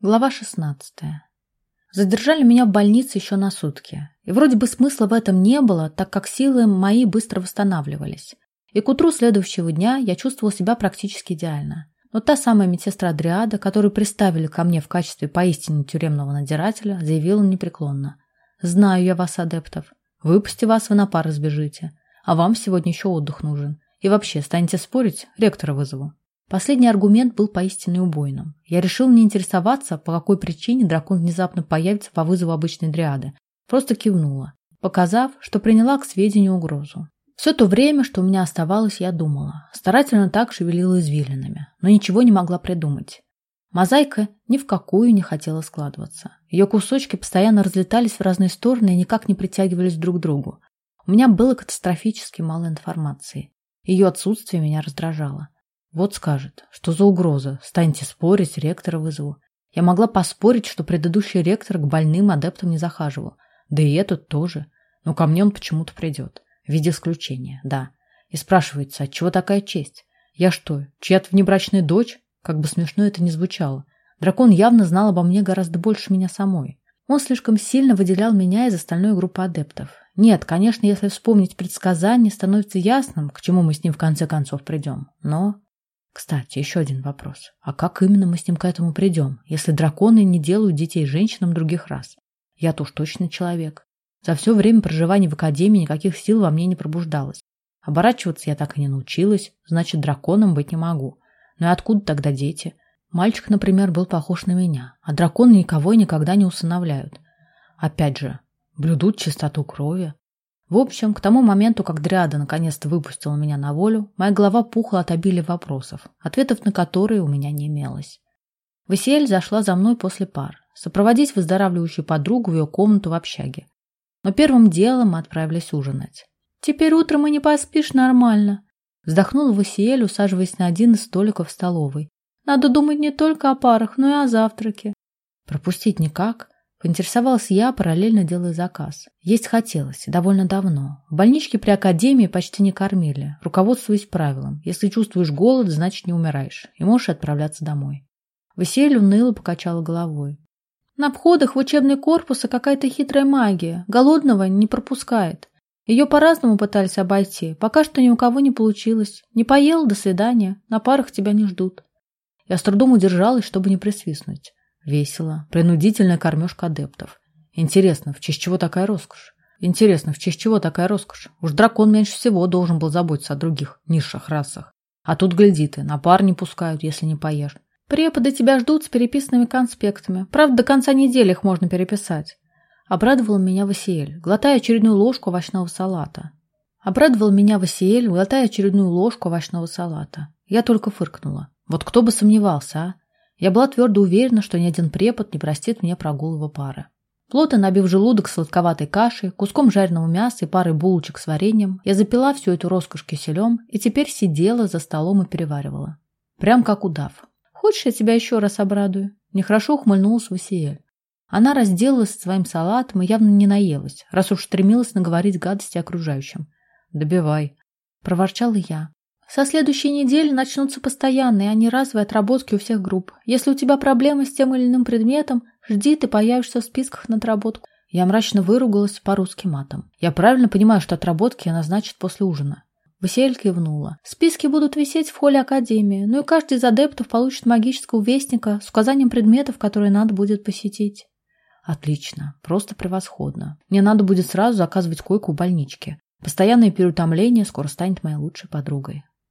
Глава 16. Задержали меня в больнице еще на сутки. И вроде бы смысла в этом не было, так как силы мои быстро восстанавливались. И к утру следующего дня я чувствовал себя практически идеально. Но та самая медсестра Дриада, которую приставили ко мне в качестве поистине тюремного надзирателя, заявила непреклонно. «Знаю я вас, адептов. Выпусти вас, вы на пар разбежите. А вам сегодня еще отдых нужен. И вообще, станете спорить, ректора вызову». Последний аргумент был поистине убойным. Я решил не интересоваться, по какой причине дракон внезапно появится по вызову обычной дриады. Просто кивнула, показав, что приняла к сведению угрозу. Все то время, что у меня оставалось, я думала. Старательно так шевелила извилинами, но ничего не могла придумать. Мозаика ни в какую не хотела складываться. Ее кусочки постоянно разлетались в разные стороны и никак не притягивались друг к другу. У меня было катастрофически мало информации. Ее отсутствие меня раздражало. Вот скажет, что за угроза, станьте спорить, ректора вызову. Я могла поспорить, что предыдущий ректор к больным адептам не захаживал. Да и этот тоже. Но ко мне он почему-то придет. В виде исключения, да. И спрашивается, от чего такая честь? Я что, чья-то внебрачная дочь? Как бы смешно это ни звучало. Дракон явно знал обо мне гораздо больше меня самой. Он слишком сильно выделял меня из остальной группы адептов. Нет, конечно, если вспомнить предсказание, становится ясным, к чему мы с ним в конце концов придем. Но кстати, еще один вопрос. А как именно мы с ним к этому придем, если драконы не делают детей женщинам других рас? Я-то уж точно человек. За все время проживания в академии никаких сил во мне не пробуждалось. Оборачиваться я так и не научилась, значит, драконом быть не могу. Ну и откуда тогда дети? Мальчик, например, был похож на меня, а драконы никого и никогда не усыновляют. Опять же, блюдут чистоту крови. В общем, к тому моменту, как Дриада наконец-то выпустила меня на волю, моя голова пухла от обилия вопросов, ответов на которые у меня не имелось. Васиэль зашла за мной после пар, сопроводить выздоравливающую подругу в ее комнату в общаге. Но первым делом мы отправились ужинать. «Теперь утром и не поспишь нормально», вздохнула Васиэль, усаживаясь на один из столиков в столовой. «Надо думать не только о парах, но и о завтраке». «Пропустить никак?» Поинтересовалась я, параллельно делая заказ. Есть хотелось, довольно давно. В больничке при академии почти не кормили, руководствуясь правилом. Если чувствуешь голод, значит не умираешь, и можешь отправляться домой. Василий уныло покачала головой. На входах в учебный корпус какая-то хитрая магия. Голодного не пропускает. Ее по-разному пытались обойти. Пока что ни у кого не получилось. Не поел, до свидания. На парах тебя не ждут. Я с трудом удержалась, чтобы не присвистнуть. Весело. Принудительная кормежка адептов. Интересно, в честь чего такая роскошь? Интересно, в честь чего такая роскошь? Уж дракон меньше всего должен был заботиться о других низших расах. А тут, гляди ты, на пар не пускают, если не поешь. Преподы тебя ждут с переписанными конспектами. Правда, до конца недели их можно переписать. Обрадовал меня Васиэль, глотая очередную ложку овощного салата. Обрадовал меня Васиэль, глотая очередную ложку овощного салата. Я только фыркнула. Вот кто бы сомневался, а? Я была твердо уверена, что ни один препод не простит мне прогул его пары. Плотно набив желудок сладковатой кашей, куском жареного мяса и парой булочек с вареньем, я запила всю эту роскошь киселем и теперь сидела за столом и переваривала. Прям как удав. «Хочешь, я тебя еще раз обрадую?» Нехорошо ухмыльнулась Васиэль. Она разделалась своим салатом и явно не наелась, раз уж стремилась наговорить гадости окружающим. «Добивай», — проворчала я. Со следующей недели начнутся постоянные, а не разовые отработки у всех групп. Если у тебя проблемы с тем или иным предметом, жди, ты появишься в списках на отработку. Я мрачно выругалась по-русски матом. Я правильно понимаю, что отработки назначат после ужина. Василь кивнула. Списки будут висеть в холле Академии, ну и каждый из адептов получит магического вестника с указанием предметов, которые надо будет посетить. Отлично, просто превосходно. Мне надо будет сразу заказывать койку в больничке. Постоянное переутомление скоро станет моей лучшей подругой.